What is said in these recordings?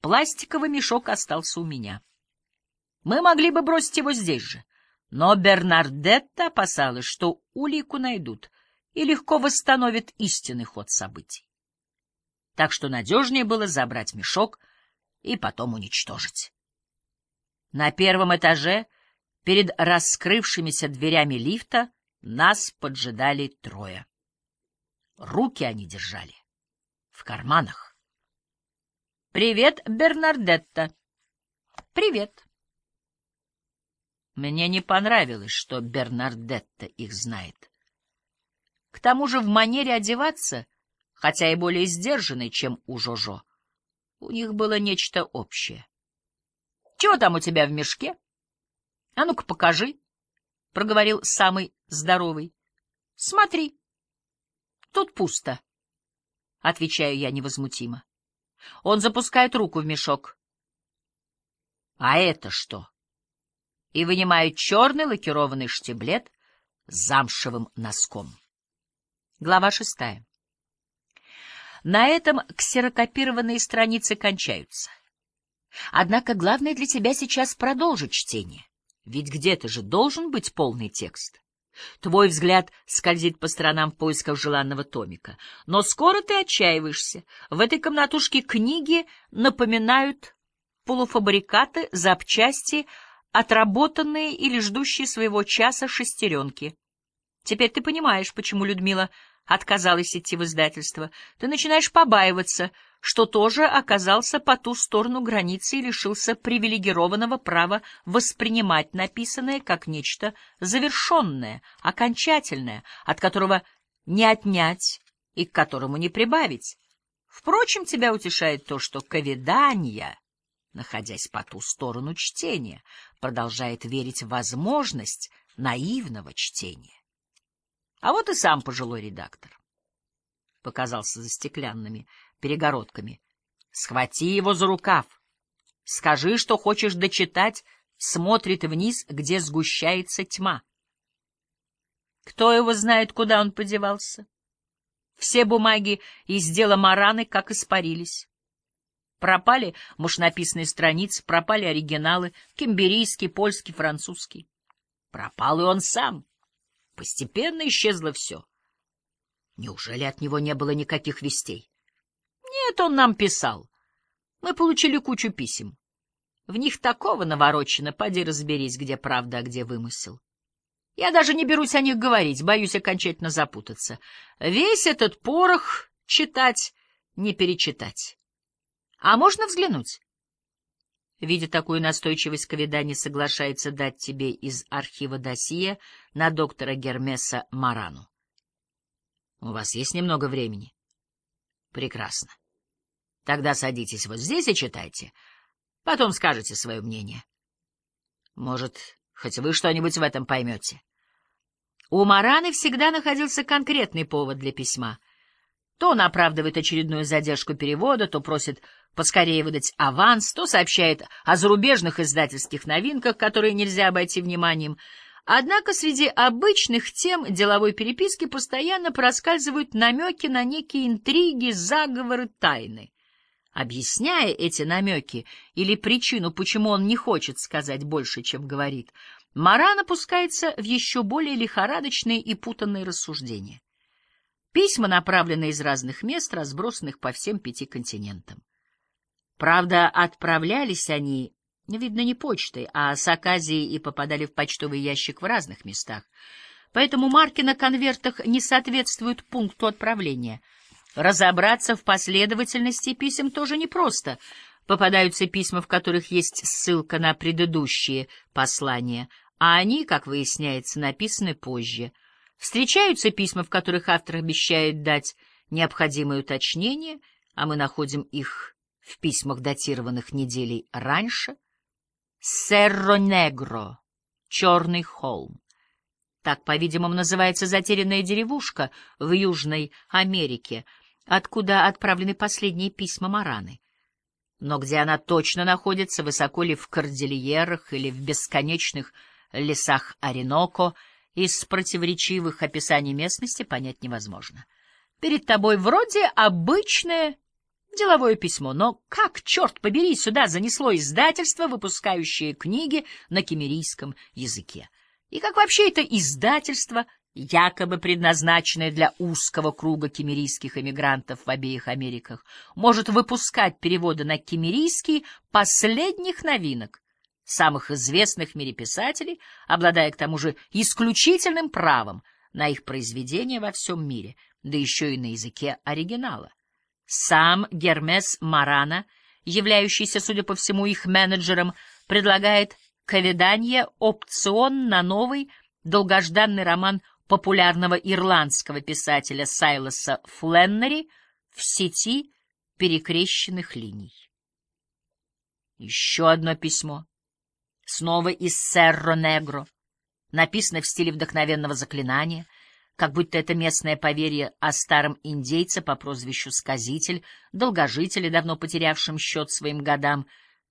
Пластиковый мешок остался у меня. Мы могли бы бросить его здесь же, но Бернардетта опасалась, что улику найдут и легко восстановит истинный ход событий. Так что надежнее было забрать мешок и потом уничтожить. На первом этаже, перед раскрывшимися дверями лифта, нас поджидали трое. Руки они держали в карманах. «Привет, Бернардетта!» «Привет!» Мне не понравилось, что Бернардетта их знает. К тому же в манере одеваться, хотя и более сдержанной, чем у Жожо, у них было нечто общее. — Чего там у тебя в мешке? — А ну-ка покажи, — проговорил самый здоровый. — Смотри. Тут пусто, — отвечаю я невозмутимо. Он запускает руку в мешок. — А это что? И вынимает черный лакированный штиблет с замшевым носком. Глава шестая. На этом ксерокопированные страницы кончаются. Однако главное для тебя сейчас продолжить чтение, ведь где-то же должен быть полный текст. Твой взгляд скользит по сторонам в поисках желанного томика. Но скоро ты отчаиваешься. В этой комнатушке книги напоминают полуфабрикаты, запчасти, отработанные или ждущие своего часа шестеренки. Теперь ты понимаешь, почему Людмила отказалась идти в издательство. Ты начинаешь побаиваться, что тоже оказался по ту сторону границы и лишился привилегированного права воспринимать написанное как нечто завершенное, окончательное, от которого не отнять и к которому не прибавить. Впрочем, тебя утешает то, что ковидания, находясь по ту сторону чтения, продолжает верить в возможность наивного чтения. А вот и сам пожилой редактор. Показался за стеклянными перегородками. Схвати его за рукав. Скажи, что хочешь дочитать, смотрит вниз, где сгущается тьма. Кто его знает, куда он подевался? Все бумаги из дела Мараны как испарились. Пропали машинописные страницы, пропали оригиналы, кимберийский, польский, французский. Пропал и он сам. Постепенно исчезло все. Неужели от него не было никаких вестей? Нет, он нам писал. Мы получили кучу писем. В них такого наворочено, поди разберись, где правда, а где вымысел. Я даже не берусь о них говорить, боюсь окончательно запутаться. Весь этот порох читать, не перечитать. А можно взглянуть? Видя такую настойчивость, Ковида не соглашается дать тебе из архива досье на доктора Гермеса Марану. У вас есть немного времени? Прекрасно. Тогда садитесь вот здесь и читайте. Потом скажете свое мнение. Может, хоть вы что-нибудь в этом поймете. У Мараны всегда находился конкретный повод для письма. То он оправдывает очередную задержку перевода, то просит поскорее выдать аванс, то сообщает о зарубежных издательских новинках, которые нельзя обойти вниманием. Однако среди обычных тем деловой переписки постоянно проскальзывают намеки на некие интриги, заговоры, тайны. Объясняя эти намеки или причину, почему он не хочет сказать больше, чем говорит, Маран опускается в еще более лихорадочные и путанные рассуждения. Письма направлены из разных мест, разбросанных по всем пяти континентам. Правда, отправлялись они, видно, не почтой, а с Аказией и попадали в почтовый ящик в разных местах. Поэтому марки на конвертах не соответствуют пункту отправления. Разобраться в последовательности писем тоже непросто. Попадаются письма, в которых есть ссылка на предыдущие послания, а они, как выясняется, написаны позже. Встречаются письма, в которых автор обещает дать необходимые уточнения, а мы находим их в письмах, датированных неделей раньше, Серро-Негро, Черный холм. Так, по-видимому, называется затерянная деревушка в Южной Америке, откуда отправлены последние письма Мараны. Но где она точно находится, высоко ли в Кордильерах или в бесконечных лесах Ореноко, из противоречивых описаний местности понять невозможно. Перед тобой вроде обычная Деловое письмо, но как, черт побери, сюда занесло издательство, выпускающее книги на кемерийском языке? И как вообще это издательство, якобы предназначенное для узкого круга кемерийских эмигрантов в обеих Америках, может выпускать переводы на кемерийский последних новинок, самых известных в мире писателей, обладая к тому же исключительным правом на их произведения во всем мире, да еще и на языке оригинала. Сам Гермес Марана, являющийся, судя по всему, их менеджером, предлагает ковидание опцион на новый долгожданный роман популярного ирландского писателя Сайлоса Фленнери в сети перекрещенных линий. Еще одно письмо. Снова из Серро-Негро. Написано в стиле вдохновенного заклинания — как будто это местное поверье о старом индейце по прозвищу Сказитель, долгожителе, давно потерявшем счет своим годам,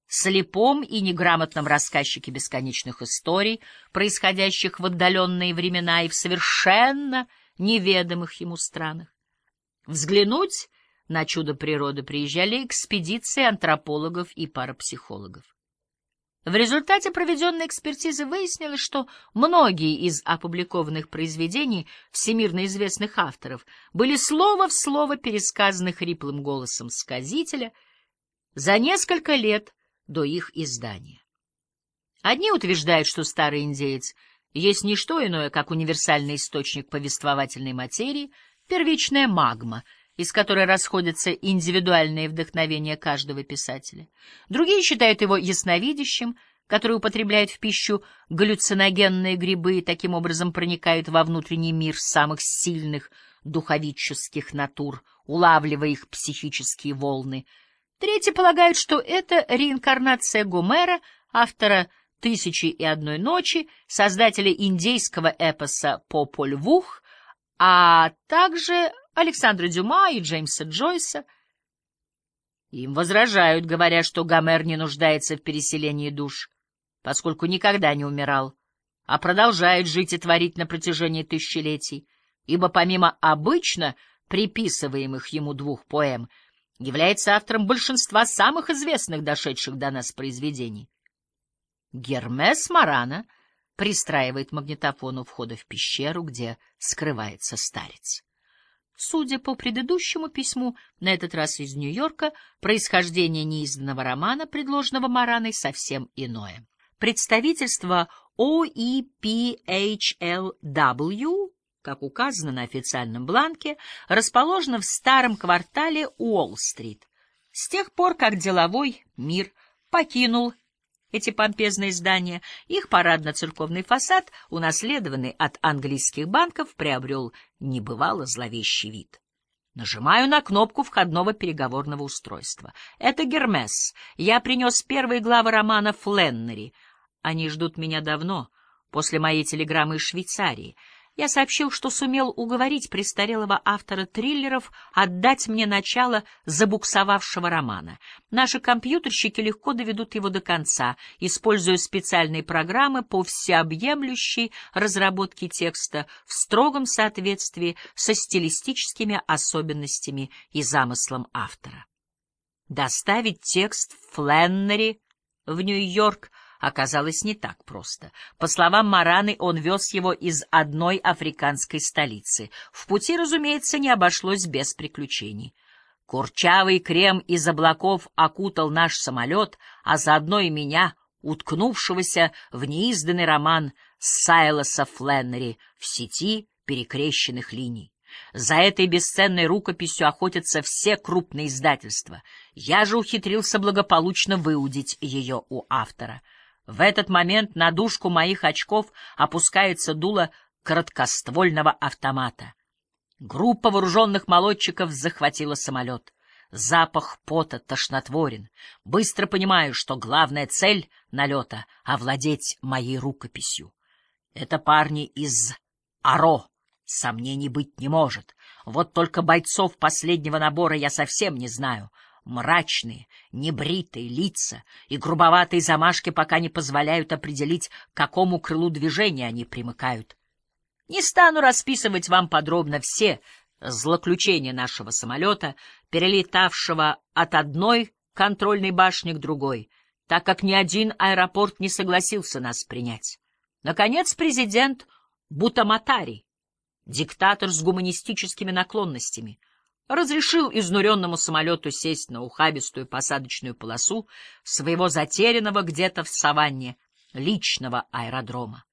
слепом и неграмотном рассказчике бесконечных историй, происходящих в отдаленные времена и в совершенно неведомых ему странах. Взглянуть на чудо природы приезжали экспедиции антропологов и парапсихологов. В результате проведенной экспертизы выяснилось, что многие из опубликованных произведений всемирно известных авторов были слово в слово пересказаны хриплым голосом сказителя за несколько лет до их издания. Одни утверждают, что старый индеец есть не что иное, как универсальный источник повествовательной материи, первичная магма — из которой расходятся индивидуальные вдохновения каждого писателя. Другие считают его ясновидящим, который употребляет в пищу галлюциногенные грибы и таким образом проникает во внутренний мир самых сильных духовических натур, улавливая их психические волны. Третьи полагают, что это реинкарнация Гомера, автора «Тысячи и одной ночи», создателя индейского эпоса «Пополь Вух», а также Александра Дюма и Джеймса Джойса. Им возражают, говоря, что Гомер не нуждается в переселении душ, поскольку никогда не умирал, а продолжает жить и творить на протяжении тысячелетий, ибо помимо обычно приписываемых ему двух поэм, является автором большинства самых известных дошедших до нас произведений. Гермес Марана пристраивает магнитофон у входа в пещеру, где скрывается старец. Судя по предыдущему письму, на этот раз из Нью-Йорка, происхождение неизданного романа, предложенного Мараной, совсем иное. Представительство OEPHLW, как указано на официальном бланке, расположено в старом квартале Уолл-стрит. С тех пор, как деловой мир покинул эти помпезные здания, их парадно-церковный фасад, унаследованный от английских банков, приобрел небывало зловещий вид. Нажимаю на кнопку входного переговорного устройства. Это Гермес. Я принес первые главы романа Фленнери. Они ждут меня давно, после моей телеграммы из Швейцарии — я сообщил, что сумел уговорить престарелого автора триллеров отдать мне начало забуксовавшего романа. Наши компьютерщики легко доведут его до конца, используя специальные программы по всеобъемлющей разработке текста в строгом соответствии со стилистическими особенностями и замыслом автора. Доставить текст Фленнери в Нью-Йорк — оказалось не так просто. По словам Мараны, он вез его из одной африканской столицы. В пути, разумеется, не обошлось без приключений. Курчавый крем из облаков окутал наш самолет, а заодно и меня, уткнувшегося в неизданный роман Сайлоса Фленнери в сети перекрещенных линий. За этой бесценной рукописью охотятся все крупные издательства. Я же ухитрился благополучно выудить ее у автора — в этот момент на дужку моих очков опускается дуло короткоствольного автомата. Группа вооруженных молодчиков захватила самолет. Запах пота тошнотворен. Быстро понимаю, что главная цель налета — овладеть моей рукописью. Это парни из Аро. Сомнений быть не может. Вот только бойцов последнего набора я совсем не знаю — Мрачные, небритые лица и грубоватые замашки пока не позволяют определить, к какому крылу движения они примыкают. Не стану расписывать вам подробно все злоключение нашего самолета, перелетавшего от одной контрольной башни к другой, так как ни один аэропорт не согласился нас принять. Наконец, президент Бутаматари, диктатор с гуманистическими наклонностями, разрешил изнуренному самолету сесть на ухабистую посадочную полосу своего затерянного где-то в саванне личного аэродрома.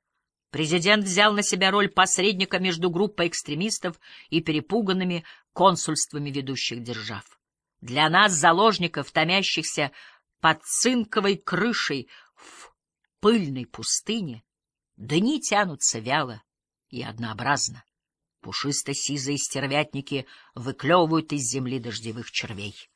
Президент взял на себя роль посредника между группой экстремистов и перепуганными консульствами ведущих держав. Для нас, заложников, томящихся под цинковой крышей в пыльной пустыне, дни тянутся вяло и однообразно. Пушисто-сизые стервятники выклевывают из земли дождевых червей.